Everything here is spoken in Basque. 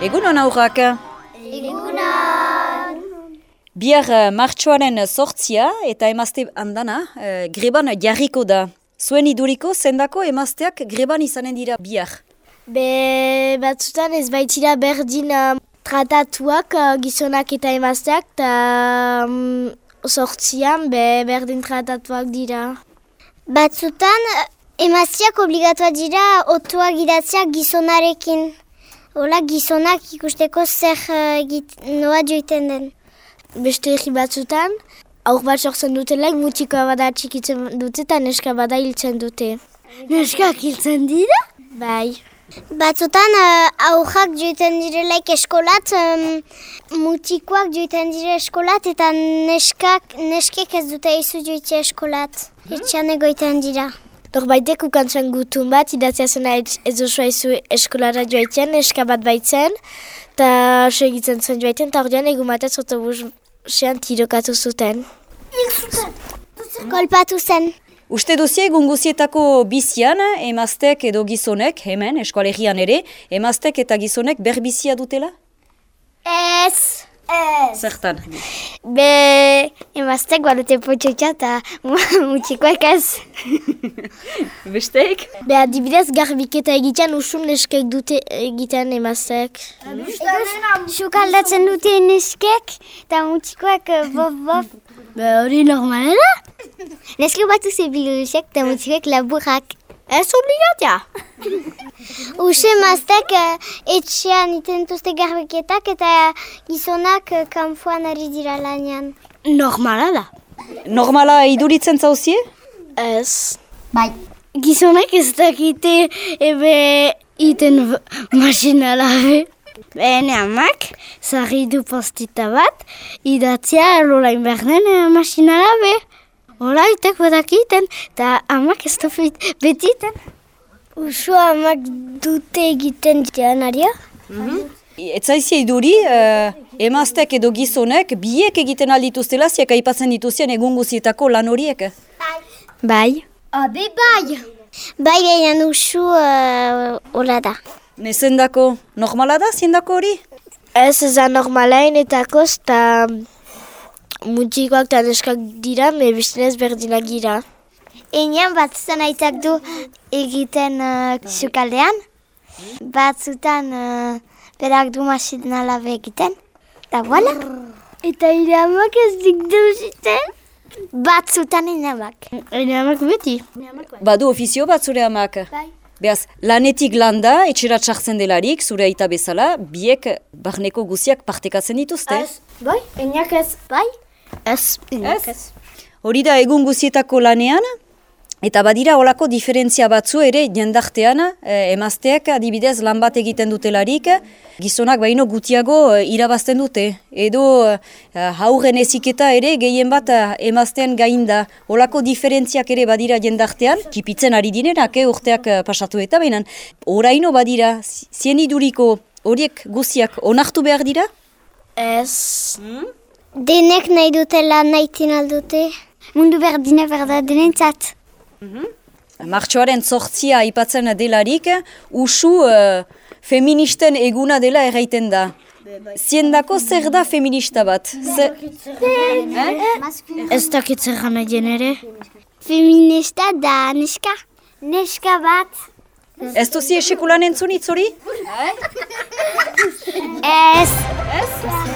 Egunon aurrak. Egunon! Bihar uh, martxoaren sortzia eta emazte handana uh, greban jarriko da. Zuen iduriko zendako emazteak greban izanen dira bihar. Be batzutan ez baitira berdin uh, tratatuak uh, gizonak eta emazteak eta um, sortzian be berdin tratatuak dira. Batzutan emazteak obligatuak dira otua gidatzea gizonarekin. Ola gizonak ikusteko zer uh, git, noa joiten den. Beste egi batzutan, aur bat sortzen dutelaik mutikoa bada txikitzen dute eta neska bada hiltzen dute. Neskak hiltzen dira? Bai. Batzutan uh, aurrak joiten direlaik eskolat, um, mutikoak joiten dire eskolat eta neskak, neskek ez dute izu joite eskolat. Etxean egoiten dira. Norbaitek ukantzen gutun bat, idatzea zena ez osua izu eskolara joaiten, neska bat baitzen, eta segitzen zuen joaiten, eta ordean egun batez autobusean tirokatu zuten. Kolpatu zen. Uste duzie egun guzietako bizian, emaztek edo gizonek, hemen, eskoalegian ere, emaztek eta gizonek berbizia dutela? Ez. Ez. Zertan? Be, emaztek balute potxotxa eta mutxikoak ez. Besteek? Be, adibidez garbiketa egitean usun neskek dute egitean emaztek. Sukaldatzen dute neskek eta mutxikoak bof bof. Be, hori normala da? Neske batu zebilurusek eta mutxikoak laburak. Ez obligatia. Use maztek etxean itentuzte garbiketak eta gizonak uh, kanpoan ari dira lanean. Normala da. Normala iduritzen zauzie? Ez. Bai. Gizonak ez dakite ebe iten masina labe. Bene amak, zarri du postita bat, idatzia lolain berden masina labe. Hola, itek badakiten, eta amak ez dut betiten. Usu amak dute egiten janaria? Mm -hmm. Ez zaizia iduri, uh, emaztek edo gizonek biek egiten aldituztela ziak aipatzen dituzien egun guzietako lan horiek? Bai. Abe bai! Bai behinan usu uh, hola da. Nezendako normala da, ziendako hori? Ez ez da normalain eta kosta mutxikoak eta neskak dira, me biztenez berdinak gira. Enean batzutan aitak du egiten uh, sukaldean, batzutan uh, berak du masina labe egiten, eta voilà. Eta iramak ez dik duziten? Batzutan eneamak. Eneamak beti. Badu ofizio bat zure amak? Bai. Beaz, lanetik landa, etxera txartzen delarik, zure aita bezala, biek barneko guziak partekatzen dituzte? Ez, bai, eneak ez, bai. Ez, eneak ez. Hori da egun guzietako lanean, eta badira olako diferentzia batzu ere jendartean, eh, emazteak adibidez lan bat egiten dutelarik, gizonak baino gutiago eh, irabazten dute. Edo eh, hauren eziketa ere gehien bat eh, emaztean gainda. Olako diferentziak ere badira jendartean, kipitzen ari dinenak, eh, urteak eh, pasatu eta behinan. Horaino badira, zien iduriko horiek guziak onartu behar dira? Ez. Hmm? Denek nahi dutela nahi aldute. Mundu berdina berda denentzat. Mm Martxoaren zortzia aipatzen delarik, usu uh, feministen eguna dela erraiten da. Ziendako zer da feminista bat? Ze... Ez dakit zer gana ere. Feminista da neska. Neska bat. Ez duzi esekulan entzun itzuri? Ez.